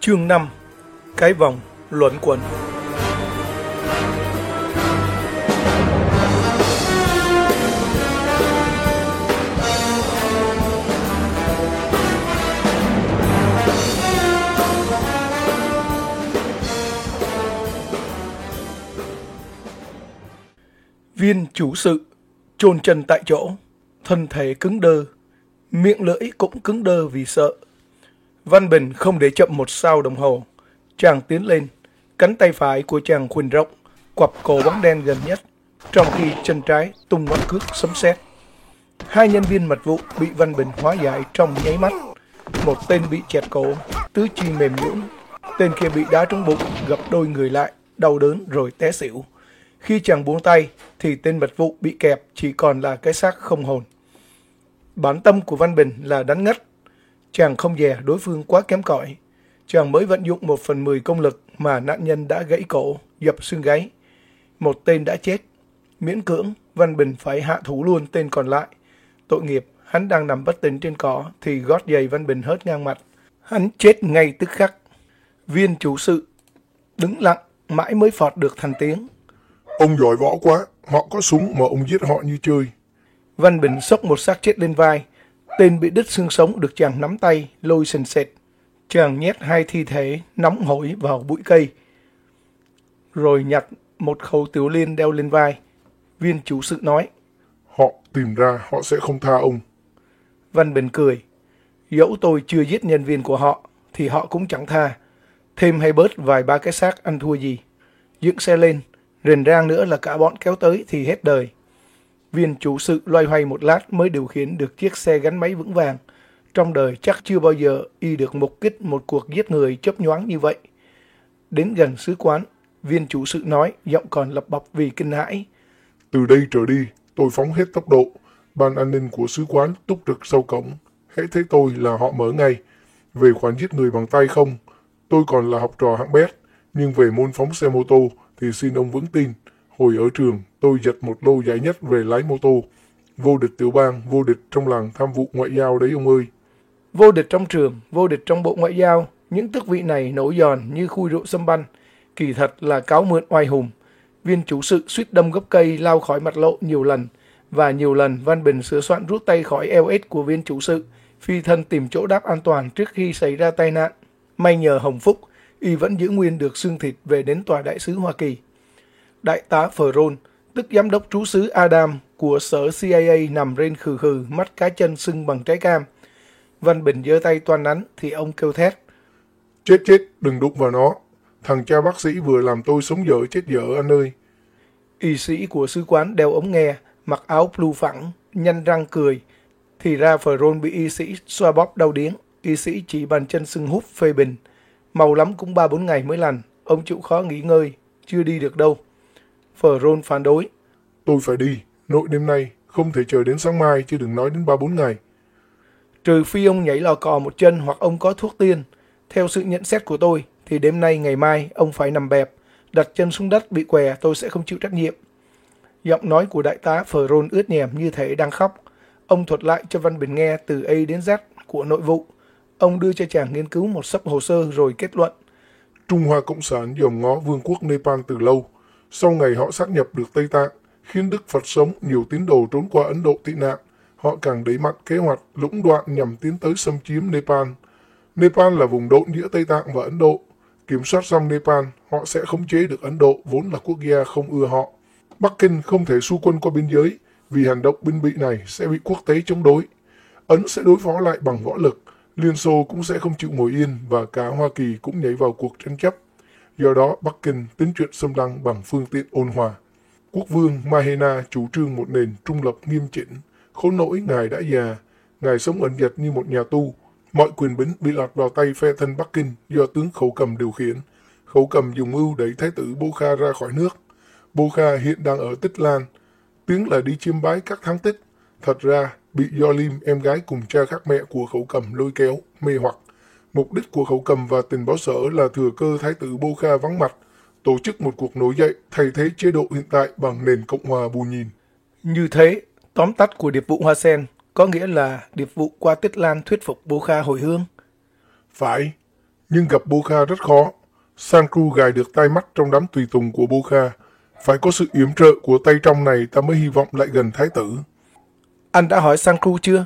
Chương 5 Cái vòng luận quẩn Viên chủ sự chôn chân tại chỗ, thân thể cứng đơ, miệng lưỡi cũng cứng đơ vì sợ. Văn Bình không để chậm một sao đồng hồ. Chàng tiến lên, cánh tay phải của chàng khuỳnh rộng, quặp cổ bóng đen gần nhất, trong khi chân trái tung ngón cước sấm sét. Hai nhân viên mật vụ bị Văn Bình hóa giải trong nháy mắt. Một tên bị chẹt cổ, tứ chi mềm nhũn, tên kia bị đá trúng bụng, gập đôi người lại, đau đớn rồi té xỉu. Khi chàng buông tay, thì tên mật vụ bị kẹp chỉ còn là cái xác không hồn. Bản tâm của Văn Bình là đánh ngất. Chàng không dè đối phương quá kém cỏi. Chàng mới vận dụng một phần mười công lực mà nạn nhân đã gãy cổ, dập xương gáy. Một tên đã chết. Miễn cưỡng, Văn Bình phải hạ thủ luôn tên còn lại. Tội nghiệp, hắn đang nằm bất tỉnh trên cỏ thì gót giày Văn Bình hớt ngang mặt. Hắn chết ngay tức khắc. Viên chủ sự đứng lặng mãi mới phọt được thành tiếng. Ông giỏi võ quá, họ có súng mà ông giết họ như chơi. Văn Bình xốc một xác chết lên vai. Tên bị đứt xương sống được chàng nắm tay, lôi sền sệt. Chàng nhét hai thi thể nóng hổi vào bụi cây. Rồi nhặt một khẩu tiểu liên đeo lên vai. Viên chủ sự nói. Họ tìm ra, họ sẽ không tha ông. Văn Bình cười. Dẫu tôi chưa giết nhân viên của họ, thì họ cũng chẳng tha. Thêm hay bớt vài ba cái xác ăn thua gì. Dựng xe lên, rền rang nữa là cả bọn kéo tới thì hết đời. Viên chủ sự loay hoay một lát mới điều khiển được chiếc xe gắn máy vững vàng. Trong đời chắc chưa bao giờ y được mục kích một cuộc giết người chấp nhoáng như vậy. Đến gần sứ quán, viên chủ sự nói, giọng còn lập bập vì kinh hãi. Từ đây trở đi, tôi phóng hết tốc độ. Ban an ninh của sứ quán túc trực sau cổng. Hãy thấy tôi là họ mở ngay. Về khoản giết người bằng tay không, tôi còn là học trò hạng bét. Nhưng về môn phóng xe mô tô thì xin ông vững tin. Hồi ở trường, tôi giật một lô giải nhất về lái mô tô. Vô địch tiểu bang, vô địch trong làng tham vụ ngoại giao đấy ông ơi. Vô địch trong trường, vô địch trong bộ ngoại giao, những tước vị này nổi giòn như khui rượu sâm banh. Kỳ thật là cáo mượn oai hùng. Viên chủ sự suýt đâm gốc cây lao khỏi mặt lộ nhiều lần, và nhiều lần Văn Bình sửa soạn rút tay khỏi LS của viên chủ sự, phi thân tìm chỗ đáp an toàn trước khi xảy ra tai nạn. May nhờ Hồng Phúc, y vẫn giữ nguyên được xương thịt về đến tòa đại sứ Hoa Kỳ. Đại tá Ferron, tức giám đốc trú sứ Adam của sở CIA nằm trên khừ khừ, mắt cá chân sưng bằng trái cam. Văn Bình giơ tay toan nắn thì ông kêu thét. Chết chết, đừng đụng vào nó. Thằng cha bác sĩ vừa làm tôi sống dở chết dở anh ơi. Y sĩ của sứ quán đeo ống nghe, mặc áo blue phẳng, nhăn răng cười. Thì ra Ferron bị y sĩ xoa bóp đau điếng. Y sĩ chỉ bàn chân sưng húp phê bình. Mau lắm cũng ba bốn ngày mới lành. Ông chịu khó nghỉ ngơi, chưa đi được đâu. Ferron phản đối. Tôi phải đi, nội đêm nay, không thể chờ đến sáng mai chứ đừng nói đến ba bốn ngày. Trừ phi ông nhảy lò cò một chân hoặc ông có thuốc tiên. Theo sự nhận xét của tôi, thì đêm nay ngày mai ông phải nằm bẹp, đặt chân xuống đất bị què tôi sẽ không chịu trách nhiệm. Giọng nói của đại tá Ferron ướt nhèm như thể đang khóc. Ông thuật lại cho Văn Bình nghe từ A đến Z của nội vụ. Ông đưa cho chàng nghiên cứu một sấp hồ sơ rồi kết luận. Trung Hoa Cộng sản dòm ngó vương quốc Nepal từ lâu. Sau ngày họ xác nhập được Tây Tạng, khiến Đức Phật sống nhiều tín đồ trốn qua Ấn Độ tị nạn, họ càng đẩy mạnh kế hoạch lũng đoạn nhằm tiến tới xâm chiếm Nepal. Nepal là vùng độn giữa Tây Tạng và Ấn Độ. Kiểm soát xong Nepal, họ sẽ khống chế được Ấn Độ vốn là quốc gia không ưa họ. Bắc Kinh không thể xu quân qua biên giới vì hành động binh bị này sẽ bị quốc tế chống đối. Ấn sẽ đối phó lại bằng võ lực, Liên Xô cũng sẽ không chịu ngồi yên và cả Hoa Kỳ cũng nhảy vào cuộc tranh chấp. Do đó, Bắc Kinh tính chuyện xâm lăng bằng phương tiện ôn hòa. Quốc vương Mahena chủ trương một nền trung lập nghiêm chỉnh, khốn nỗi ngài đã già, ngài sống ẩn dật như một nhà tu, Mọi quyền bính bị lọt vào tay phe thân Bắc Kinh do tướng Khẩu Cầm điều khiển. Khẩu Cầm dùng mưu đẩy Thái tử Bô Kha ra khỏi nước. Bô Kha hiện đang ở Tích Lan. Tiếng là đi chiêm bái các tháng tích. Thật ra, bị Do Lim, em gái cùng cha khác mẹ của Khẩu Cầm lôi kéo, mê hoặc. Mục đích của Khẩu Cầm và tình báo sở là thừa cơ Thái tử Bô Kha vắng mặt, tổ chức một cuộc nổi dậy thay thế chế độ hiện tại bằng nền Cộng hòa bù nhìn. Như thế, tóm tắt của điệp vụ Hoa Sen có nghĩa là điệp vụ qua Tích Lan thuyết phục Bô Kha hồi hương. Phải, nhưng gặp Bô Kha rất khó. Sankru gài được tay mắt trong đám tùy tùng của Bô Kha. Phải có sự yểm trợ của tay trong này ta mới hy vọng lại gần thái tử. Anh đã hỏi Sankru chưa?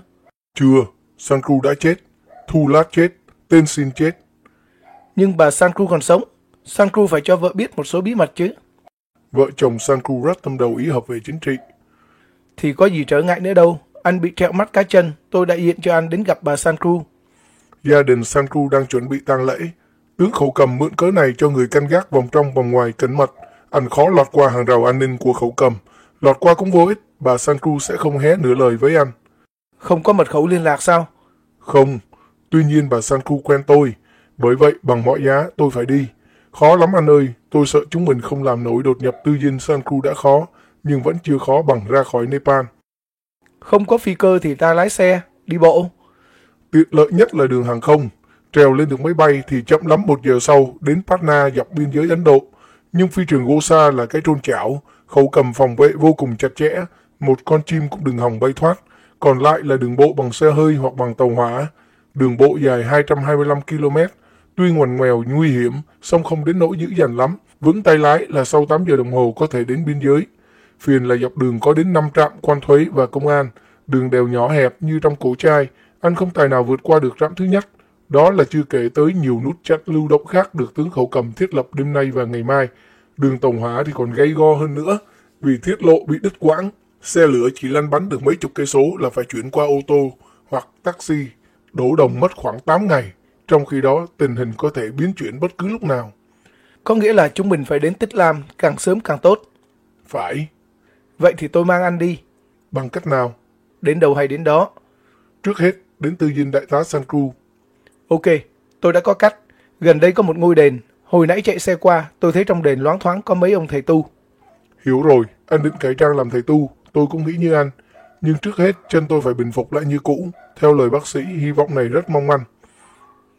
Chưa, Sankru đã chết. Thu Lát chết, tên xin chết. Nhưng bà Sankru còn sống. Sankru phải cho vợ biết một số bí mật chứ. Vợ chồng Sankru rất tâm đầu ý hợp về chính trị. Thì có gì trở ngại nữa đâu. Anh bị trẹo mắt cá chân, tôi đại diện cho anh đến gặp bà Sankru. Gia đình Sankru đang chuẩn bị tang lễ. Tướng khẩu cầm mượn cớ này cho người canh gác vòng trong vòng ngoài cẩn mật. Anh khó lọt qua hàng rào an ninh của khẩu cầm. Lọt qua cũng vô ích, bà Sankru sẽ không hé nửa lời với anh. Không có mật khẩu liên lạc sao? Không, tuy nhiên bà Sankru quen tôi. Bởi vậy, bằng mọi giá, tôi phải đi. Khó lắm anh ơi, tôi sợ chúng mình không làm nổi đột nhập tư dinh Sankru đã khó, nhưng vẫn chưa khó bằng ra khỏi Nepal. Không có phi cơ thì ta lái xe, đi bộ. Tiện lợi nhất là đường hàng không. Trèo lên được máy bay thì chậm lắm một giờ sau đến Patna dọc biên giới Ấn Độ. Nhưng phi trường Gosa là cái trôn chảo, khẩu cầm phòng vệ vô cùng chặt chẽ, một con chim cũng đừng hòng bay thoát. Còn lại là đường bộ bằng xe hơi hoặc bằng tàu hỏa. Đường bộ dài 225 km, tuy ngoằn ngoèo nguy hiểm, song không đến nỗi dữ dằn lắm. Vững tay lái là sau 8 giờ đồng hồ có thể đến biên giới. Phiền là dọc đường có đến 5 trạm quan thuế và công an. Đường đèo nhỏ hẹp như trong cổ chai, anh không tài nào vượt qua được trạm thứ nhất. Đó là chưa kể tới nhiều nút chặn lưu động khác được tướng khẩu cầm thiết lập đêm nay và ngày mai. Đường Tổng Hóa thì còn gây go hơn nữa, vì thiết lộ bị đứt quãng. Xe lửa chỉ lăn bánh được mấy chục cây số là phải chuyển qua ô tô hoặc taxi. Đổ đồng mất khoảng 8 ngày, trong khi đó tình hình có thể biến chuyển bất cứ lúc nào. Có nghĩa là chúng mình phải đến Tích Lam càng sớm càng tốt. Phải. Vậy thì tôi mang anh đi. Bằng cách nào? Đến đâu hay đến đó. Trước hết, đến tư dinh đại tá Sankru. Ok, tôi đã có cách. Gần đây có một ngôi đền. Hồi nãy chạy xe qua, tôi thấy trong đền loáng thoáng có mấy ông thầy tu. Hiểu rồi, anh định cải trang làm thầy tu, tôi cũng nghĩ như anh. Nhưng trước hết, chân tôi phải bình phục lại như cũ. Theo lời bác sĩ, hy vọng này rất mong manh.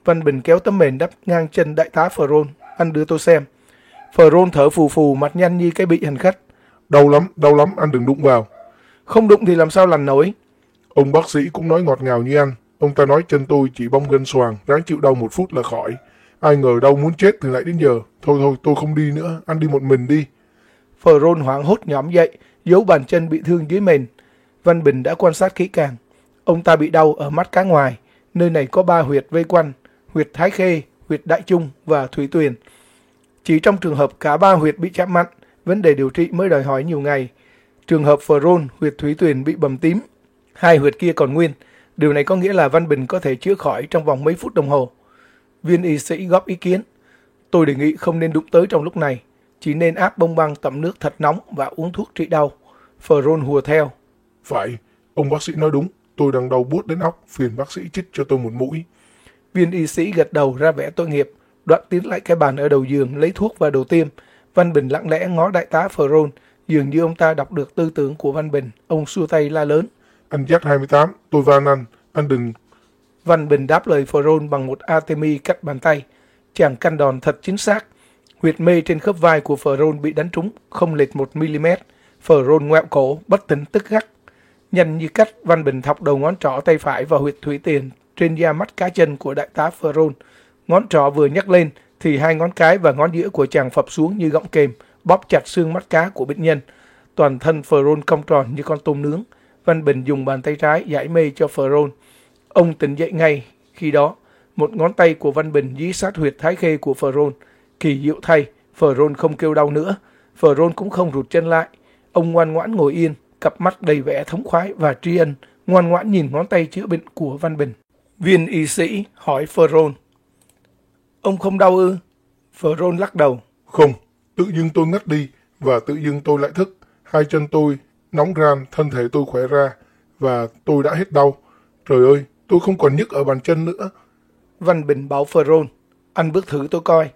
Văn Bình kéo tấm mền đắp ngang chân đại tá Phron. Anh đưa tôi xem. Phron thở phù phù, mặt nhăn như cái bị hành khách. Đau lắm, đau lắm, anh đừng đụng vào. Không đụng thì làm sao lành nổi. Ông bác sĩ cũng nói ngọt ngào như anh. Ông ta nói chân tôi chỉ bong gân xoàng, ráng chịu đau một phút là khỏi. Ai ngờ đau muốn chết từ nãy đến giờ. Thôi thôi, tôi không đi nữa, anh đi một mình đi. Phron hoảng hốt nhóm dậy, giấu bàn chân bị thương dưới mền. Văn Bình đã quan sát kỹ càng. Ông ta bị đau ở mắt cá ngoài. Nơi này có ba huyệt vây quanh, huyệt Thái Khê, huyệt Đại Trung và Thủy Tuyền. Chỉ trong trường hợp cả ba huyệt bị chạm mặn, vấn đề điều trị mới đòi hỏi nhiều ngày. Trường hợp Phron, huyệt Thủy Tuyền bị bầm tím, hai huyệt kia còn nguyên. Điều này có nghĩa là Văn Bình có thể chữa khỏi trong vòng mấy phút đồng hồ. Viên y sĩ góp ý kiến. Tôi đề nghị không nên đụng tới trong lúc này. Chỉ nên áp bông băng tẩm nước thật nóng và uống thuốc trị đau. Phron hùa theo. Phải, ông bác sĩ nói đúng. Tôi đang đau buốt đến óc, phiền bác sĩ chích cho tôi một mũi. Viên y sĩ gật đầu ra vẻ tội nghiệp, đoạn tiến lại cái bàn ở đầu giường lấy thuốc và đồ tiêm. Văn Bình lặng lẽ ngó đại tá Phron, dường như ông ta đọc được tư tưởng của Văn Bình. Ông xua tay la lớn. Anh Jack 28, tôi van anh, anh đừng... Văn Bình đáp lời Phron bằng một Artemi cắt bàn tay. Chàng căn đòn thật chính xác. Huyệt mê trên khớp vai của Phron bị đánh trúng, không lệch 1mm. Phron ngoẹo cổ, bất tỉnh tức khắc. Nhanh như cách, Văn Bình thọc đầu ngón trỏ tay phải vào huyệt thủy tiền trên da mắt cá chân của đại tá Ferron. Ngón trỏ vừa nhắc lên thì hai ngón cái và ngón giữa của chàng phập xuống như gọng kềm, bóp chặt xương mắt cá của bệnh nhân. Toàn thân Ferron cong tròn như con tôm nướng. Văn Bình dùng bàn tay trái giải mê cho Ferron. Ông tỉnh dậy ngay. Khi đó, một ngón tay của Văn Bình dí sát huyệt thái khê của Ferron. Kỳ diệu thay, Ferron không kêu đau nữa. Ferron cũng không rụt chân lại. Ông ngoan ngoãn ngồi yên, cặp mắt đầy vẻ thống khoái và tri ân, ngoan ngoãn nhìn ngón tay chữa bệnh của Văn Bình. Viên y sĩ hỏi Phron. Ông không đau ư? Phron lắc đầu. Không, tự dưng tôi ngất đi và tự dưng tôi lại thức. Hai chân tôi nóng ran, thân thể tôi khỏe ra và tôi đã hết đau. Trời ơi, tôi không còn nhức ở bàn chân nữa. Văn Bình bảo Phờrôn, anh bước thử tôi coi.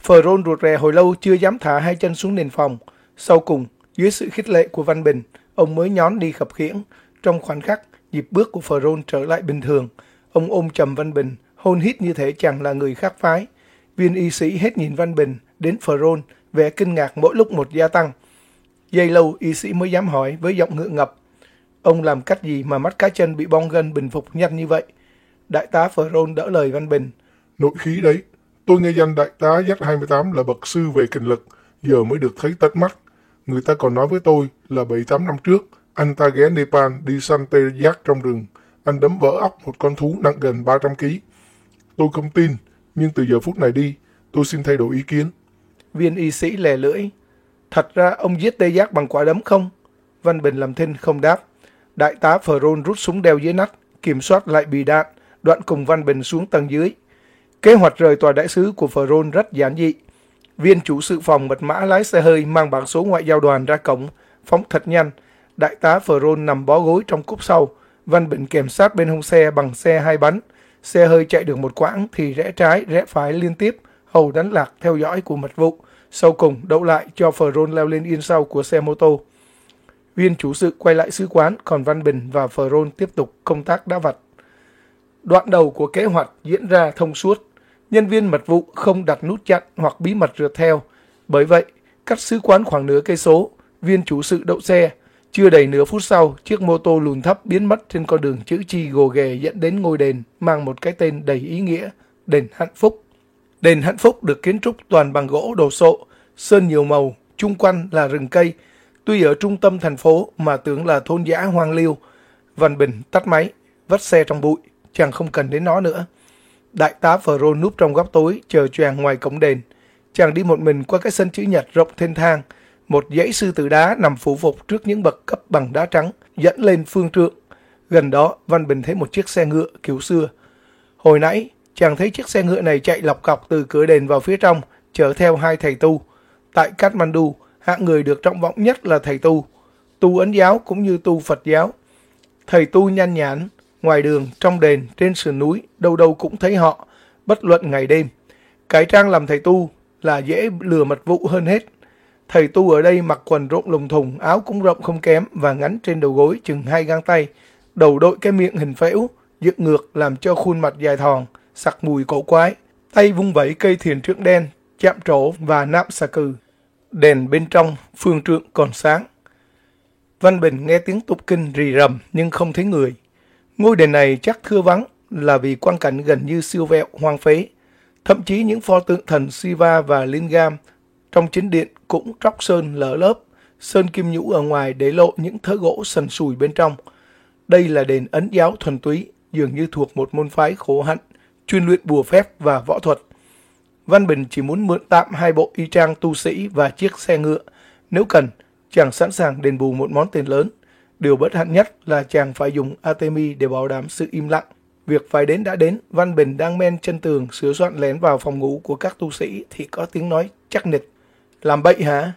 Phờrôn ruột rè hồi lâu chưa dám thả hai chân xuống nền phòng. Sau cùng, dưới sự khích lệ của Văn Bình, ông mới nhón đi khập khiễng. Trong khoảnh khắc, nhịp bước của Phờrôn trở lại bình thường. Ông ôm trầm Văn Bình, hôn hít như thể chẳng là người khác phái. Viên y sĩ hết nhìn Văn Bình, đến Phờrôn, vẻ kinh ngạc mỗi lúc một gia tăng. Giây lâu, y sĩ mới dám hỏi với giọng ngượng ngập. Ông làm cách gì mà mắt cá chân bị bong gân bình phục nhanh như vậy? Đại tá Phờrôn đỡ lời Văn Bình. Nội khí đấy. Tôi nghe danh đại tá Z28 là bậc sư về kinh lực, giờ mới được thấy tận mắt. Người ta còn nói với tôi là 7-8 năm trước, anh ta ghé Nepal đi săn tê giác trong rừng. Anh đấm vỡ óc một con thú nặng gần 300 kg. Tôi không tin, nhưng từ giờ phút này đi, tôi xin thay đổi ý kiến. Viên y sĩ lè lưỡi. Thật ra ông giết tê giác bằng quả đấm không? Văn Bình làm thinh không đáp. Đại tá Phờrôn rút súng đeo dưới nách, kiểm soát lại bì đạn, đoạn cùng Văn Bình xuống tầng dưới. Kế hoạch rời tòa đại sứ của Phờrôn rất giản dị. Viên chủ sự phòng mật mã lái xe hơi mang bảng số ngoại giao đoàn ra cổng, phóng thật nhanh. Đại tá Phờrôn nằm bó gối trong cúp sau, Văn Bình kèm sát bên hông xe bằng xe hai bánh. Xe hơi chạy được một quãng thì rẽ trái, rẽ phải liên tiếp, hầu đánh lạc theo dõi của mật vụ. Sau cùng đậu lại cho Phờrôn leo lên yên sau của xe mô tô. Viên chủ sự quay lại sứ quán, còn Văn Bình và Phờrôn tiếp tục công tác đã vặt. Đoạn đầu của kế hoạch diễn ra thông suốt. Nhân viên mật vụ không đặt nút chặn hoặc bí mật rượt theo. Bởi vậy, cách sứ quán khoảng nửa cây số, viên chủ sự đậu xe. Chưa đầy nửa phút sau, chiếc mô tô lùn thấp biến mất trên con đường chữ chi gồ ghề dẫn đến ngôi đền mang một cái tên đầy ý nghĩa, đền hạnh phúc. Đền hạnh phúc được kiến trúc toàn bằng gỗ đồ sộ, sơn nhiều màu, chung quanh là rừng cây. Tuy ở trung tâm thành phố mà tưởng là thôn dã hoang liêu. Văn Bình tắt máy, vắt xe trong bụi, chàng không cần đến nó nữa. Đại tá Phờ núp trong góc tối, chờ chàng ngoài cổng đền. Chàng đi một mình qua cái sân chữ nhật rộng thênh thang. Một dãy sư tử đá nằm phủ phục trước những bậc cấp bằng đá trắng, dẫn lên phương trượng. Gần đó, Văn Bình thấy một chiếc xe ngựa kiểu xưa. Hồi nãy, chàng thấy chiếc xe ngựa này chạy lọc cọc từ cửa đền vào phía trong, chở theo hai thầy tu. Tại Kathmandu, hạng người được trọng vọng nhất là thầy tu, tu ấn giáo cũng như tu Phật giáo. Thầy tu nhanh nhãn, ngoài đường, trong đền, trên sườn núi, đâu đâu cũng thấy họ, bất luận ngày đêm. Cái trang làm thầy tu là dễ lừa mật vụ hơn hết. Thầy tu ở đây mặc quần rộng lùng thùng, áo cũng rộng không kém và ngắn trên đầu gối chừng hai gang tay, đầu đội cái miệng hình phễu, dựng ngược làm cho khuôn mặt dài thòn, sặc mùi cổ quái. Tay vung vẩy cây thiền trượng đen, chạm trổ và nạm xà cừ. Đèn bên trong, phương trượng còn sáng. Văn Bình nghe tiếng tục kinh rì rầm nhưng không thấy người. Ngôi đền này chắc thưa vắng là vì quang cảnh gần như siêu vẹo, hoang phế. Thậm chí những pho tượng thần Siva và Lingam trong chính điện cũng tróc sơn lở lớp, sơn kim nhũ ở ngoài để lộ những thớ gỗ sần sùi bên trong. Đây là đền ấn giáo thuần túy, dường như thuộc một môn phái khổ hạnh, chuyên luyện bùa phép và võ thuật. Văn Bình chỉ muốn mượn tạm hai bộ y trang tu sĩ và chiếc xe ngựa. Nếu cần, chàng sẵn sàng đền bù một món tiền lớn. Điều bất hạnh nhất là chàng phải dùng Artemi để bảo đảm sự im lặng. Việc phải đến đã đến, Văn Bình đang men chân tường sửa soạn lén vào phòng ngủ của các tu sĩ thì có tiếng nói chắc nịch. Làm bậy hả?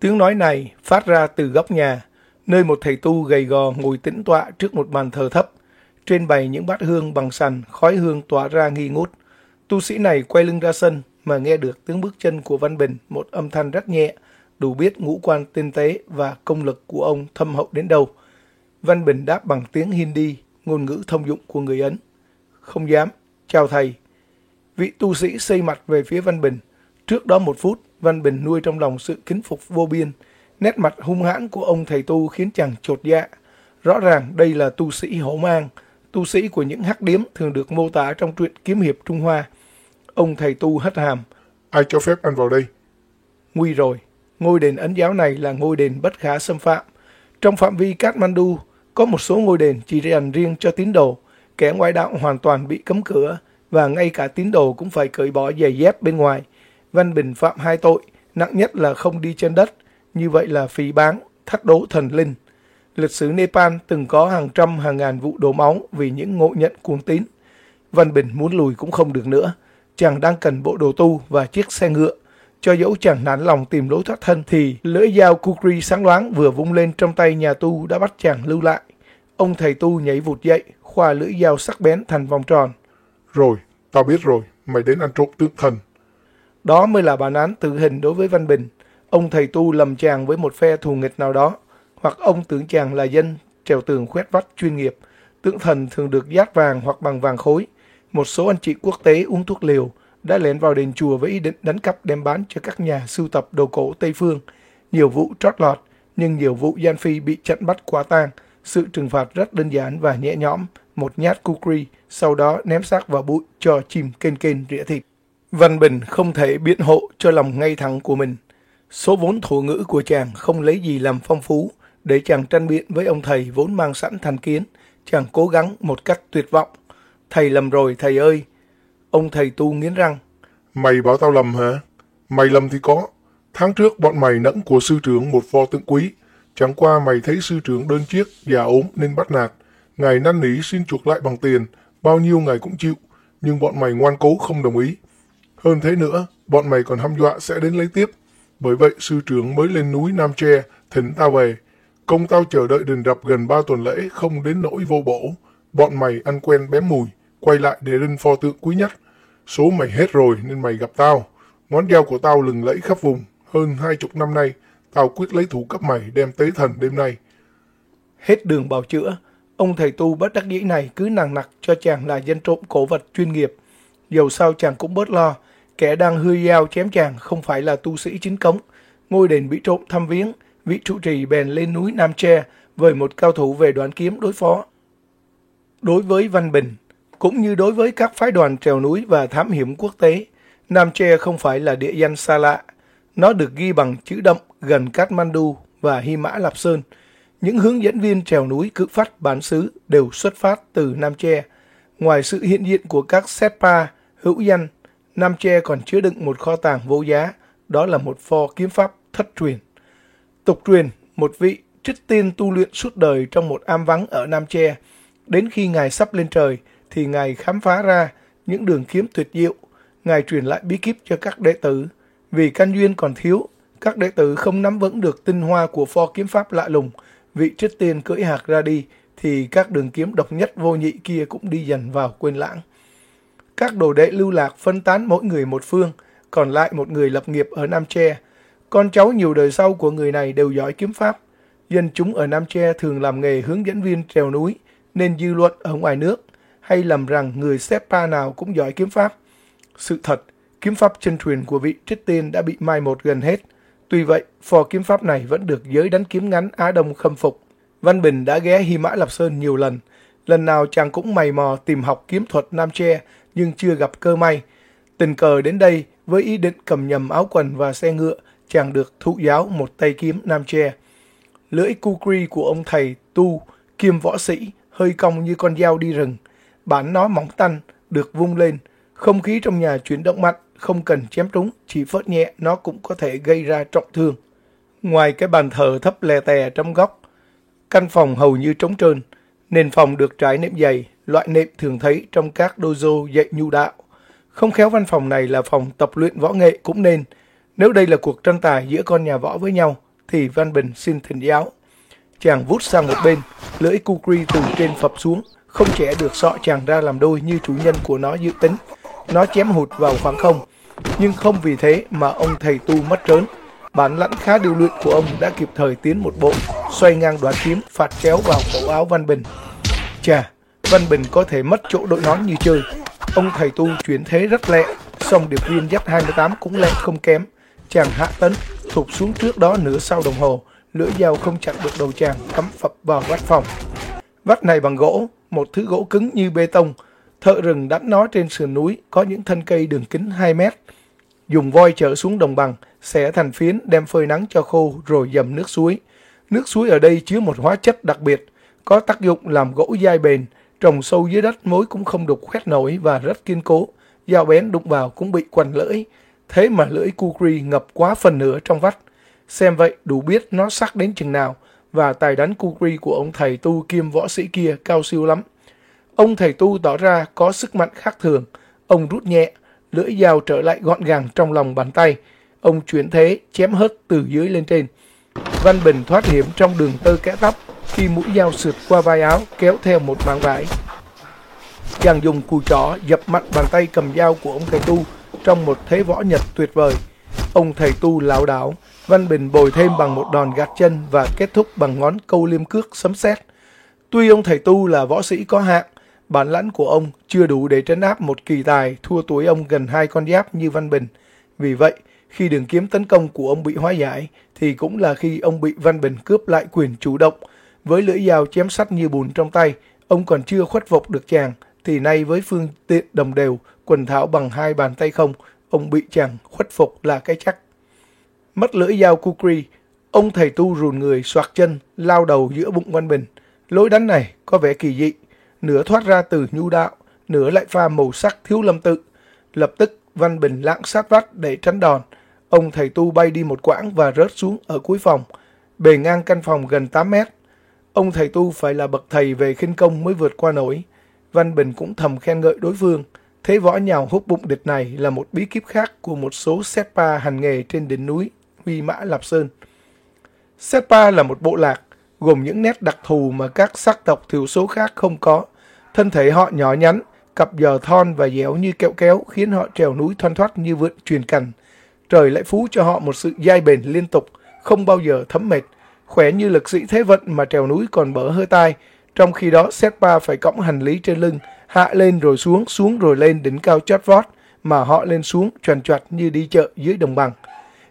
Tiếng nói này phát ra từ góc nhà, nơi một thầy tu gầy gò ngồi tĩnh tọa trước một bàn thờ thấp. Trên bày những bát hương bằng sành, khói hương tỏa ra nghi ngút. Tu sĩ này quay lưng ra sân mà nghe được tiếng bước chân của Văn Bình, một âm thanh rất nhẹ, đủ biết ngũ quan tinh tế và công lực của ông thâm hậu đến đâu. Văn Bình đáp bằng tiếng Hindi, ngôn ngữ thông dụng của người Ấn. Không dám, chào thầy. Vị tu sĩ xây mặt về phía Văn Bình. Trước đó một phút, Văn Bình nuôi trong lòng sự kính phục vô biên. Nét mặt hung hãn của ông thầy tu khiến chàng chột dạ. Rõ ràng đây là tu sĩ hổ mang, tu sĩ của những hắc điếm thường được mô tả trong truyện kiếm hiệp Trung Hoa. Ông thầy tu hất hàm. Ai cho phép anh vào đây? Nguy rồi, ngôi đền ấn giáo này là ngôi đền bất khả xâm phạm. Trong phạm vi Kathmandu, có một số ngôi đền chỉ dành riêng cho tín đồ, kẻ ngoại đạo hoàn toàn bị cấm cửa, và ngay cả tín đồ cũng phải cởi bỏ giày dép bên ngoài. Văn Bình phạm hai tội, nặng nhất là không đi trên đất, như vậy là phỉ báng, thách đố thần linh. Lịch sử Nepal từng có hàng trăm hàng ngàn vụ đổ máu vì những ngộ nhận cuồng tín. Văn Bình muốn lùi cũng không được nữa. Chàng đang cần bộ đồ tu và chiếc xe ngựa. Cho dẫu chàng nản lòng tìm lối thoát thân thì lưỡi dao kukri sáng loáng vừa vung lên trong tay nhà tu đã bắt chàng lưu lại. Ông thầy tu nhảy vụt dậy, khoa lưỡi dao sắc bén thành vòng tròn. Rồi, Tao biết rồi, mày đến ăn trộm tượng thần. Đó mới là bản án tử hình đối với Văn Bình. Ông thầy tu lầm chàng với một phe thù nghịch nào đó, hoặc ông tưởng chàng là dân trèo tường khoét vắt chuyên nghiệp. Tượng thần thường được dát vàng hoặc bằng vàng khối. Một số anh chị quốc tế uống thuốc liều đã lén vào đền chùa với ý định đánh cắp đem bán cho các nhà sưu tập đồ cổ Tây Phương. Nhiều vụ trót lọt, nhưng nhiều vụ gian phi bị chặn bắt quá tang. Sự trừng phạt rất đơn giản và nhẹ nhõm, một nhát kukri, sau đó ném xác vào bụi cho chim kênh kênh rỉa thịt. Văn Bình không thể biện hộ cho lòng ngay thẳng của mình. Số vốn thổ ngữ của chàng không lấy gì làm phong phú, để chàng tranh biện với ông thầy vốn mang sẵn thành kiến. Chàng cố gắng một cách tuyệt vọng. Thầy lầm rồi, thầy ơi. Ông thầy tu nghiến răng. Mày bảo tao lầm hả? Mày lầm thì có. Tháng trước bọn mày nẫng của sư trưởng một pho tượng quý. Chẳng qua mày thấy sư trưởng đơn chiếc, già ốm nên bắt nạt. Ngài năn nỉ xin chuộc lại bằng tiền, bao nhiêu ngài cũng chịu. Nhưng bọn mày ngoan cố không đồng ý. Hơn thế nữa, bọn mày còn hăm dọa sẽ đến lấy tiếp. Bởi vậy sư trưởng mới lên núi Nam Tre, thỉnh tao về. Công tao chờ đợi đền rập gần ba tuần lễ không đến nỗi vô bổ. Bọn mày ăn quen bém mùi, quay lại để lên pho tượng quý nhất. Số mày hết rồi nên mày gặp tao. Ngón dao của tao lừng lẫy khắp vùng. Hơn hai chục năm nay, tao quyết lấy thủ cấp mày đem tế thần đêm nay. Hết đường bào chữa, ông thầy tu bất đắc dĩ này cứ nàng nặc cho chàng là dân trộm cổ vật chuyên nghiệp. Dầu sao chàng cũng bớt lo, kẻ đang hư dao chém chàng không phải là tu sĩ chính cống. Ngôi đền bị trộm thăm viếng, vị trụ trì bèn lên núi Nam Tre với một cao thủ về đoán kiếm đối phó. Đối với Văn Bình, cũng như đối với các phái đoàn trèo núi và thám hiểm quốc tế, Nam Tre không phải là địa danh xa lạ. Nó được ghi bằng chữ đậm gần Kathmandu và Hy Mã Lạp Sơn. Những hướng dẫn viên trèo núi cự phát bán xứ đều xuất phát từ Nam Tre. Ngoài sự hiện diện của các Setpa, hữu danh, Nam Tre còn chứa đựng một kho tàng vô giá, đó là một pho kiếm pháp thất truyền. Tục truyền, một vị trích tiên tu luyện suốt đời trong một am vắng ở Nam Tre. Đến khi Ngài sắp lên trời, thì Ngài khám phá ra những đường kiếm tuyệt diệu. Ngài truyền lại bí kíp cho các đệ tử. Vì căn duyên còn thiếu, các đệ tử không nắm vững được tinh hoa của pho kiếm pháp lạ lùng. Vị trích tiên cưỡi hạc ra đi, thì các đường kiếm độc nhất vô nhị kia cũng đi dần vào quên lãng. Các đồ đệ lưu lạc phân tán mỗi người một phương, còn lại một người lập nghiệp ở Nam Tre. Con cháu nhiều đời sau của người này đều giỏi kiếm pháp. Dân chúng ở Nam Tre thường làm nghề hướng dẫn viên trèo núi, nên dư luận ở ngoài nước hay lầm rằng người Sepa nào cũng giỏi kiếm pháp. Sự thật, kiếm pháp chân truyền của vị trích tiên đã bị mai một gần hết. Tuy vậy, phò kiếm pháp này vẫn được giới đánh kiếm ngắn Á Đông khâm phục. Văn Bình đã ghé Hy Mã Lạp Sơn nhiều lần. Lần nào chàng cũng mày mò tìm học kiếm thuật Nam Tre, nhưng chưa gặp cơ may. Tình cờ đến đây, với ý định cầm nhầm áo quần và xe ngựa, chàng được thụ giáo một tay kiếm Nam Tre. Lưỡi kukri của ông thầy tu, kiêm võ sĩ, hơi cong như con dao đi rừng. Bản nó mỏng tanh, được vung lên. Không khí trong nhà chuyển động mạnh, không cần chém trúng, chỉ phớt nhẹ nó cũng có thể gây ra trọng thương. Ngoài cái bàn thờ thấp lè tè trong góc, căn phòng hầu như trống trơn. Nền phòng được trải nệm dày, loại nệm thường thấy trong các dojo dạy nhu đạo. Không khéo văn phòng này là phòng tập luyện võ nghệ cũng nên. Nếu đây là cuộc tranh tài giữa con nhà võ với nhau, thì Văn Bình xin thỉnh giáo. Chàng vút sang một bên, lưỡi kukri từ trên phập xuống, không trẻ được sọ chàng ra làm đôi như chủ nhân của nó dự tính. Nó chém hụt vào khoảng không, nhưng không vì thế mà ông thầy tu mất trớn. Bản lãnh khá điều luyện của ông đã kịp thời tiến một bộ, xoay ngang đoán kiếm, phạt chéo vào cổ áo Văn Bình. Chà, Văn Bình có thể mất chỗ đội nón như chơi. Ông thầy tu chuyển thế rất lẹ, song điệp viên Z28 cũng lẹ không kém. Chàng hạ tấn, thụt xuống trước đó nửa sau đồng hồ, lưỡi dao không chặn được đầu chàng cắm phập vào vách phòng. Vách này bằng gỗ, một thứ gỗ cứng như bê tông. Thợ rừng đánh nó trên sườn núi có những thân cây đường kính 2 mét. Dùng voi chở xuống đồng bằng, xẻ thành phiến đem phơi nắng cho khô rồi dầm nước suối. Nước suối ở đây chứa một hóa chất đặc biệt, có tác dụng làm gỗ dai bền, trồng sâu dưới đất mối cũng không đục khoét nổi và rất kiên cố. Dao bén đụng vào cũng bị quằn lưỡi. Thế mà lưỡi kukri ngập quá phần nửa trong vách. Xem vậy đủ biết nó sắc đến chừng nào và tài đánh kukri của ông thầy tu kiêm võ sĩ kia cao siêu lắm. Ông thầy tu tỏ ra có sức mạnh khác thường. Ông rút nhẹ, lưỡi dao trở lại gọn gàng trong lòng bàn tay. Ông chuyển thế, chém hớt từ dưới lên trên. Văn Bình thoát hiểm trong đường tơ kẽ tóc khi mũi dao sượt qua vai áo kéo theo một mảng vải. chàng dùng cùi chỏ dập mặt bàn tay cầm dao của ông thầy tu trong một thế võ nhật tuyệt vời. Ông thầy tu lão đảo, Văn Bình bồi thêm bằng một đòn gạt chân và kết thúc bằng ngón câu liêm cước sấm sét. Tuy ông thầy tu là võ sĩ có hạng, bản lãnh của ông chưa đủ để trấn áp một kỳ tài thua tuổi ông gần hai con giáp như Văn Bình. Vì vậy, khi đường kiếm tấn công của ông bị hóa giải, thì cũng là khi ông bị Văn Bình cướp lại quyền chủ động. Với lưỡi dao chém sắt như bùn trong tay, ông còn chưa khuất phục được chàng, thì nay với phương tiện đồng đều, quần thảo bằng hai bàn tay không, ông bị chàng khuất phục là cái chắc. Mất lưỡi dao Kukri, ông thầy tu rùn người soạt chân, lao đầu giữa bụng Văn Bình. Lối đánh này có vẻ kỳ dị, nửa thoát ra từ nhu đạo, nửa lại pha màu sắc thiếu lâm tự. Lập tức Văn Bình lãng sát vắt để tránh đòn. Ông thầy tu bay đi một quãng và rớt xuống ở cuối phòng, bề ngang căn phòng gần 8 mét. Ông thầy tu phải là bậc thầy về khinh công mới vượt qua nổi. Văn Bình cũng thầm khen ngợi đối phương. Thế võ nhào hút bụng địch này là một bí kíp khác của một số Sepa hành nghề trên đỉnh núi Huy Mã Lạp Sơn. Sepa là một bộ lạc, gồm những nét đặc thù mà các sắc tộc thiểu số khác không có. Thân thể họ nhỏ nhắn, cặp giờ thon và dẻo như kẹo kéo khiến họ trèo núi thoăn thoắt như vượn truyền cằn. Trời lại phú cho họ một sự dai bền liên tục, không bao giờ thấm mệt, khỏe như lực sĩ thế vận mà trèo núi còn bỡ hơi tai, trong khi đó Setpa phải cõng hành lý trên lưng, hạ lên rồi xuống, xuống rồi lên đỉnh cao chót vót, mà họ lên xuống tròn trọt như đi chợ dưới đồng bằng.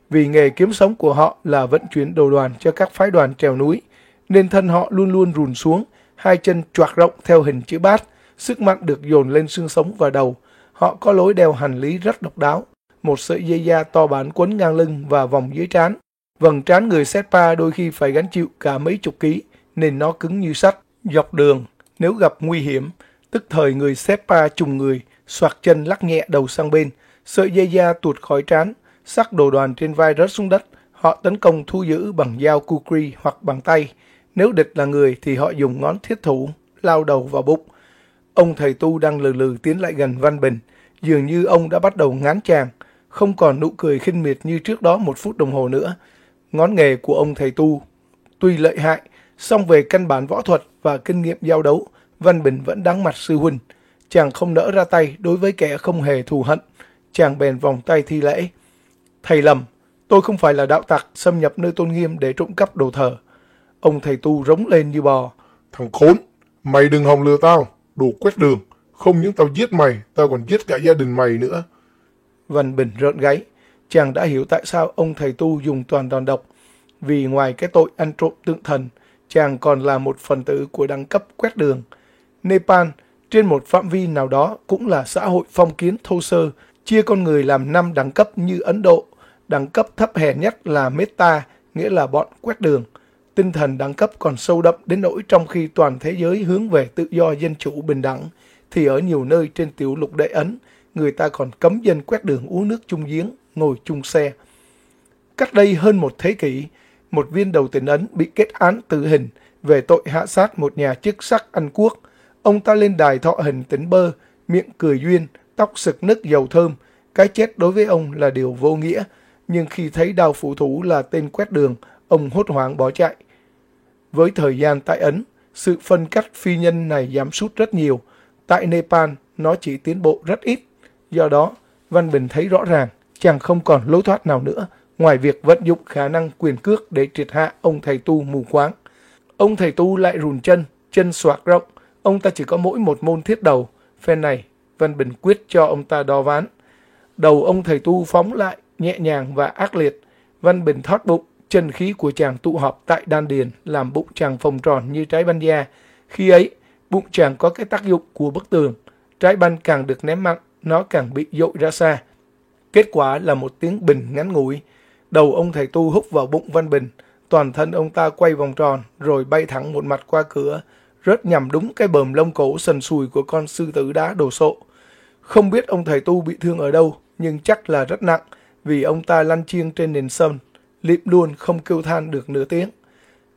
Vì nghề kiếm sống của họ là vận chuyển đồ đoàn cho các phái đoàn trèo núi, nên thân họ luôn luôn rùn xuống, hai chân choạc rộng theo hình chữ bát, sức mạnh được dồn lên xương sống và đầu. Họ có lối đeo hành lý rất độc đáo, một sợi dây da to bản quấn ngang lưng và vòng dưới trán. Vầng trán người Setpa đôi khi phải gánh chịu cả mấy chục ký, nên nó cứng như sắt. Dọc đường, nếu gặp nguy hiểm, tức thời người Setpa trùng người, soạt chân lắc nhẹ đầu sang bên, sợi dây da tuột khỏi trán, sắc đồ đoàn trên vai rớt xuống đất. Họ tấn công thu giữ bằng dao kukri hoặc bằng tay. Nếu địch là người thì họ dùng ngón thiết thủ, lao đầu vào bụng. Ông thầy tu đang lừ lừ tiến lại gần Văn Bình. Dường như ông đã bắt đầu ngán chàng, không còn nụ cười khinh miệt như trước đó một phút đồng hồ nữa. Ngón nghề của ông thầy tu tuy lợi hại, song về căn bản võ thuật và kinh nghiệm giao đấu, Văn Bình vẫn đáng mặt sư huynh. Chàng không nỡ ra tay đối với kẻ không hề thù hận. Chàng bèn vòng tay thi lễ. Thầy lầm, tôi không phải là đạo tặc xâm nhập nơi tôn nghiêm để trộm cắp đồ thờ. Ông thầy tu rống lên như bò. Thằng khốn, mày đừng hòng lừa tao, đồ quét đường. Không những tao giết mày, tao còn giết cả gia đình mày nữa. Văn Bình rợn gáy. Chàng đã hiểu tại sao ông thầy tu dùng toàn đòn độc. Vì ngoài cái tội ăn trộm tượng thần, chàng còn là một phần tử của đẳng cấp quét đường. Nepal, trên một phạm vi nào đó cũng là xã hội phong kiến thô sơ, chia con người làm năm đẳng cấp như Ấn Độ. Đẳng cấp thấp hèn nhất là Meta, nghĩa là bọn quét đường. Tinh thần đẳng cấp còn sâu đậm đến nỗi trong khi toàn thế giới hướng về tự do dân chủ bình đẳng, thì ở nhiều nơi trên tiểu lục đệ Ấn, người ta còn cấm dân quét đường uống nước chung giếng, ngồi chung xe. Cách đây hơn một thế kỷ, một viên đầu tiền Ấn bị kết án tử hình về tội hạ sát một nhà chức sắc Anh Quốc. Ông ta lên đài thọ hình tỉnh bơ, miệng cười duyên, tóc sực nức dầu thơm. Cái chết đối với ông là điều vô nghĩa, nhưng khi thấy đào phụ thủ là tên quét đường, ông hốt hoảng bỏ chạy. Với thời gian tại Ấn, sự phân cách phi nhân này giảm sút rất nhiều. Tại Nepal, nó chỉ tiến bộ rất ít. Do đó, Văn Bình thấy rõ ràng chàng không còn lối thoát nào nữa ngoài việc vận dụng khả năng quyền cước để triệt hạ ông thầy tu mù quáng. Ông thầy tu lại rùn chân, chân xoạc rộng, ông ta chỉ có mỗi một môn thiết đầu. Phen này, Văn Bình quyết cho ông ta đo ván. Đầu ông thầy tu phóng lại, nhẹ nhàng và ác liệt. Văn Bình thoát bụng, chân khí của chàng tụ họp tại đan điền, làm bụng chàng phồng tròn như trái banh da. Khi ấy, bụng chàng có cái tác dụng của bức tường. Trái banh càng được ném mặn, nó càng bị dội ra xa. Kết quả là một tiếng bình ngắn ngủi. Đầu ông thầy tu hút vào bụng Văn Bình. Toàn thân ông ta quay vòng tròn, rồi bay thẳng một mặt qua cửa, rớt nhằm đúng cái bờm lông cổ sần sùi của con sư tử đá đồ sộ. Không biết ông thầy tu bị thương ở đâu, nhưng chắc là rất nặng, vì ông ta lăn chiêng trên nền sân, lịm luôn không kêu than được nửa tiếng.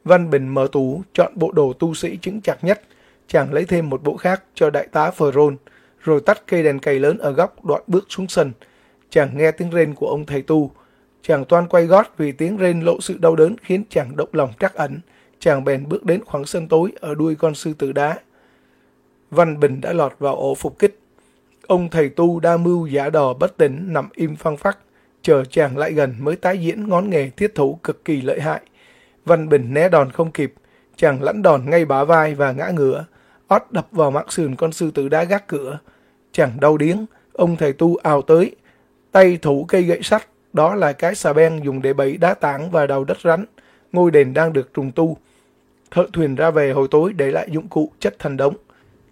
Văn Bình mở tủ, chọn bộ đồ tu sĩ chứng chặt nhất, chàng lấy thêm một bộ khác cho đại tá Phờ Rôn, rồi tắt cây đèn cày lớn ở góc đoạn bước xuống sân. Chàng nghe tiếng rên của ông thầy tu. Chàng toan quay gót vì tiếng rên lộ sự đau đớn khiến chàng động lòng trắc ẩn. Chàng bèn bước đến khoảng sân tối ở đuôi con sư tử đá. Văn Bình đã lọt vào ổ phục kích. Ông thầy tu đa mưu giả đò bất tỉnh nằm im phăng phắc, chờ chàng lại gần mới tái diễn ngón nghề thiết thủ cực kỳ lợi hại. Văn Bình né đòn không kịp, chàng lãnh đòn ngay bả vai và ngã ngửa, ót đập vào mạng sườn con sư tử đá gác cửa. Chàng đau điếng, ông thầy tu ào tới, tay thủ cây gậy sắt, đó là cái xà beng dùng để bẫy đá tảng và đào đất rắn. Ngôi đền đang được trùng tu. Thợ thuyền ra về hồi tối để lại dụng cụ chất thành đống.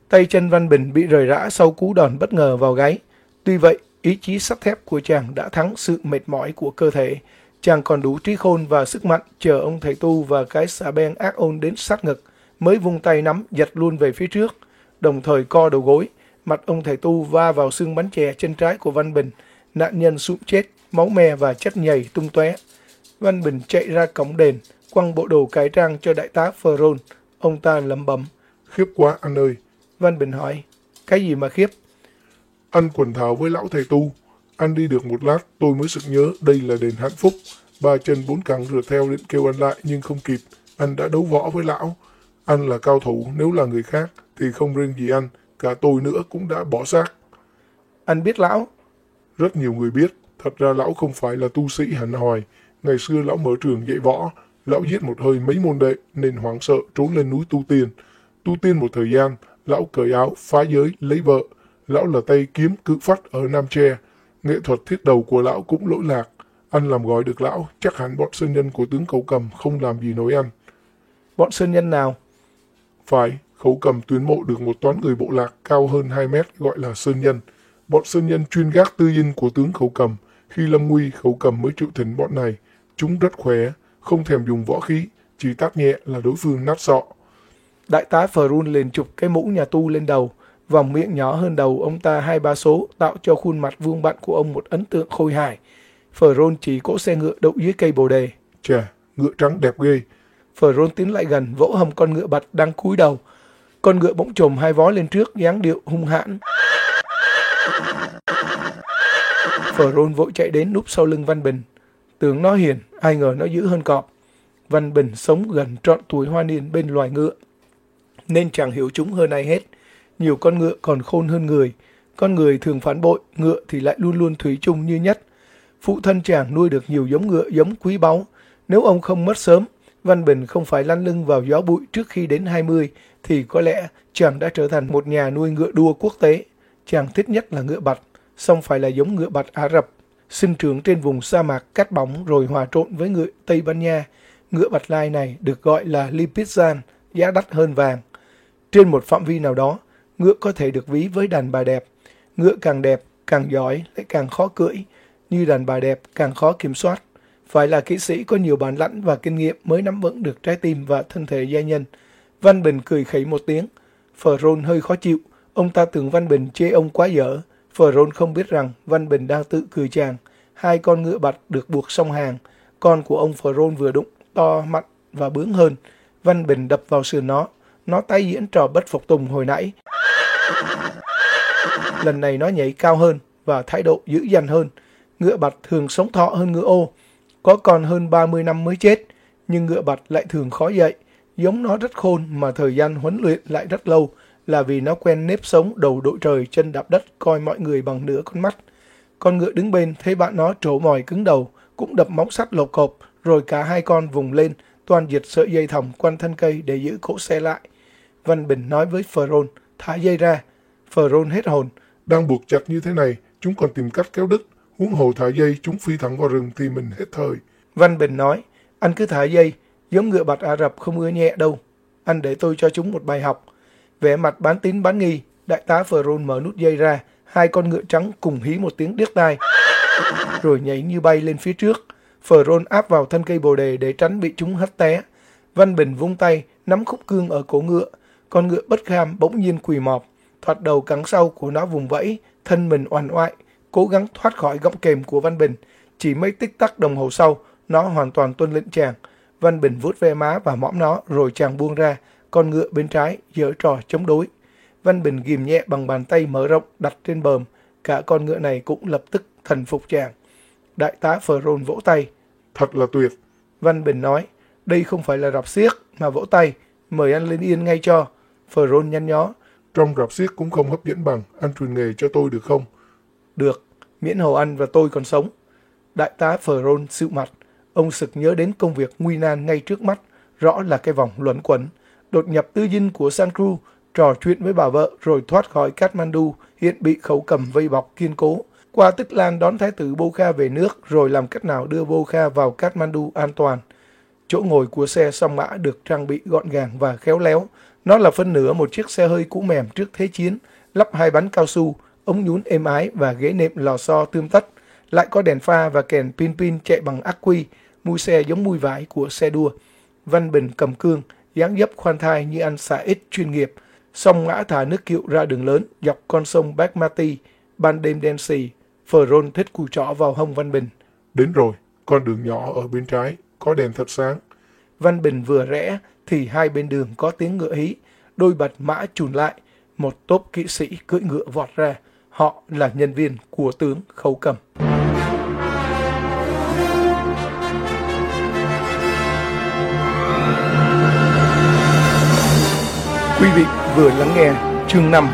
Tay chân Văn Bình bị rời rã sau cú đòn bất ngờ vào gáy. Tuy vậy, ý chí sắt thép của chàng đã thắng sự mệt mỏi của cơ thể. Chàng còn đủ trí khôn và sức mạnh chờ ông thầy tu và cái xà beng ác ôn đến sát ngực, mới vung tay nắm giật luôn về phía trước, đồng thời co đầu gối. Mặt ông thầy tu va vào xương bánh chè chân trái của Văn Bình. Nạn nhân sụp chết, máu me và chất nhầy tung tóe. Văn Bình chạy ra cổng đền, quăng bộ đồ cải trang cho đại tá Ferron. Ông ta lẩm bẩm. Khiếp quá anh ơi, Văn Bình hỏi, cái gì mà khiếp? Anh quần thảo với lão thầy tu. Anh đi được một lát, tôi mới sực nhớ đây là đền hạnh phúc. Ba chân bốn cẳng rượt theo định kêu anh lại nhưng không kịp. Anh đã đấu võ với lão. Anh là cao thủ, nếu là người khác thì không riêng gì anh, cả tôi nữa cũng đã bỏ xác. Anh biết lão? Rất nhiều người biết, thật ra lão không phải là tu sĩ hẳn hòi. Ngày xưa lão mở trường dạy võ, lão giết một hơi mấy môn đệ nên hoảng sợ trốn lên núi tu tiên. Tu tiên một thời gian, lão cởi áo, phá giới, lấy vợ. Lão là tay kiếm cự phát ở Nam Tre. Nghệ thuật thiết đầu của lão cũng lỗi lạc. Anh làm gọi được lão, chắc hẳn bọn sơn nhân của tướng Khẩu Cầm không làm gì nổi anh. Bọn sơn nhân nào? Phải, Khẩu Cầm tuyến mộ được một toán người bộ lạc cao hơn 2 mét gọi là sơn nhân. Bọn sơn nhân chuyên gác tư yên của tướng Khẩu Cầm. Khi lâm nguy, Khẩu Cầm mới chịu thỉnh bọn này. Chúng rất khỏe, không thèm dùng võ khí, chỉ tát nhẹ là đối phương nát sọ. Đại tá Ferun liền chụp cái mũ nhà tu lên đầu, vòng miệng nhỏ hơn đầu ông ta hai ba số, tạo cho khuôn mặt vuông vặn của ông một ấn tượng khôi hài. Ferun chỉ cỗ xe ngựa đậu dưới cây bồ đề. Chà, ngựa trắng đẹp ghê. Ferun tiến lại gần, vỗ hầm con ngựa bạch đang cúi đầu. Con ngựa bỗng trồm hai vó lên trước, dáng điệu hung hãn. Ferun vội chạy đến núp sau lưng Văn Bình. Tưởng nó hiền, ai ngờ nó dữ hơn cọp. Văn Bình sống gần trọn tuổi hoa niên bên loài ngựa nên chẳng hiểu chúng hơn ai hết. Nhiều con ngựa còn khôn hơn người. Con người thường phản bội, ngựa thì lại luôn luôn thủy chung như nhất. Phụ thân chàng nuôi được nhiều giống ngựa giống quý báu. Nếu ông không mất sớm, Văn Bình không phải lăn lưng vào gió bụi trước khi đến 20, thì có lẽ chàng đã trở thành một nhà nuôi ngựa đua quốc tế. Chàng thích nhất là ngựa bạch, song phải là giống ngựa bạch Ả Rập, sinh trưởng trên vùng sa mạc cát bóng rồi hòa trộn với ngựa Tây Ban Nha. Ngựa bạch lai này được gọi là Lipizan, giá đắt hơn vàng. Trên một phạm vi nào đó, ngựa có thể được ví với đàn bà đẹp. Ngựa càng đẹp, càng giỏi, lại càng khó cưỡi. Như đàn bà đẹp, càng khó kiểm soát. Phải là kỹ sĩ có nhiều bản lãnh và kinh nghiệm mới nắm vững được trái tim và thân thể gia nhân. Văn Bình cười khẩy một tiếng. Phở rôn hơi khó chịu. Ông ta tưởng Văn Bình chê ông quá dở. Phở rôn không biết rằng Văn Bình đang tự cười chàng. Hai con ngựa bạch được buộc song hàng. Con của ông Phở rôn vừa đụng, to, mặt và bướng hơn. Văn Bình đập vào sườn nó nó tái diễn trò bất phục tùng hồi nãy. Lần này nó nhảy cao hơn và thái độ dữ dằn hơn. Ngựa bạch thường sống thọ hơn ngựa ô. Có còn hơn 30 năm mới chết, nhưng ngựa bạch lại thường khó dậy. Giống nó rất khôn mà thời gian huấn luyện lại rất lâu là vì nó quen nếp sống đầu đội trời chân đạp đất coi mọi người bằng nửa con mắt. Con ngựa đứng bên thấy bạn nó trổ mỏi cứng đầu, cũng đập móng sắt lột cộp, rồi cả hai con vùng lên, toàn diệt sợi dây thòng quanh thân cây để giữ cỗ xe lại. Văn Bình nói với Phờrôn, thả dây ra. Phờrôn hết hồn. Đang buộc chặt như thế này, chúng còn tìm cách kéo đứt. Huống hồ thả dây, chúng phi thẳng vào rừng thì mình hết thời. Văn Bình nói, anh cứ thả dây, giống ngựa bạch Ả Rập không ưa nhẹ đâu. Anh để tôi cho chúng một bài học. Vẻ mặt bán tín bán nghi, đại tá Phờrôn mở nút dây ra, hai con ngựa trắng cùng hí một tiếng điếc tai. Rồi nhảy như bay lên phía trước. Phờrôn áp vào thân cây bồ đề để tránh bị chúng hất té. Văn Bình vung tay, nắm khúc cương ở cổ ngựa, con ngựa bất kham bỗng nhiên quỳ mọp, thoạt đầu cắn sau của nó vùng vẫy, thân mình oằn oại, cố gắng thoát khỏi gọng kềm của Văn Bình. Chỉ mấy tích tắc đồng hồ sau, nó hoàn toàn tuân lệnh chàng. Văn Bình vuốt ve má và mõm nó rồi chàng buông ra, con ngựa bên trái giở trò chống đối. Văn Bình ghim nhẹ bằng bàn tay mở rộng đặt trên bờm, cả con ngựa này cũng lập tức thần phục chàng. Đại tá Phờ Rôn vỗ tay. Thật là tuyệt. Văn Bình nói, đây không phải là rạp xiếc mà vỗ tay, mời anh lên yên ngay cho. Phờ rôn nhăn nhó. Trong rạp xiếc cũng không hấp dẫn bằng, anh truyền nghề cho tôi được không? Được, miễn hồ anh và tôi còn sống. Đại tá Ferron sự mặt, ông sực nhớ đến công việc nguy nan ngay trước mắt, rõ là cái vòng luẩn quẩn. Đột nhập tư dinh của San Cruz, trò chuyện với bà vợ rồi thoát khỏi Kathmandu, hiện bị khẩu cầm vây bọc kiên cố. Qua Tích Lan đón Thái tử Bokha về nước rồi làm cách nào đưa Bokha vào Kathmandu an toàn. Chỗ ngồi của xe song mã được trang bị gọn gàng và khéo léo. Nó là phân nửa một chiếc xe hơi cũ mềm trước thế chiến, lắp hai bánh cao su, ống nhún êm ái và ghế nệm lò xo tươm tất. Lại có đèn pha và kèn pin pin chạy bằng ắc quy, mui xe giống mui vải của xe đua. Văn Bình cầm cương, dáng dấp khoan thai như anh xạ ít chuyên nghiệp, song ngã thả nước kiệu ra đường lớn dọc con sông Bagmati, ban đêm đen xì, phờ rôn thích cùi trỏ vào hông Văn Bình. Đến rồi, con đường nhỏ ở bên trái, có đèn thật sáng. Văn Bình vừa rẽ thì hai bên đường có tiếng ngựa hí, đôi bật mã chùn lại, một tốp kỵ sĩ cưỡi ngựa vọt ra. Họ là nhân viên của tướng Khấu Cầm. Quý vị vừa lắng nghe chương 5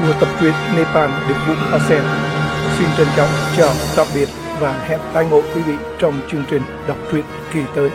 của tập truyện Nepal được Vũ Asen. Xin trân trọng chào tạm biệt và hẹn tai ngộ quý vị trong chương trình đọc truyện kỳ tới.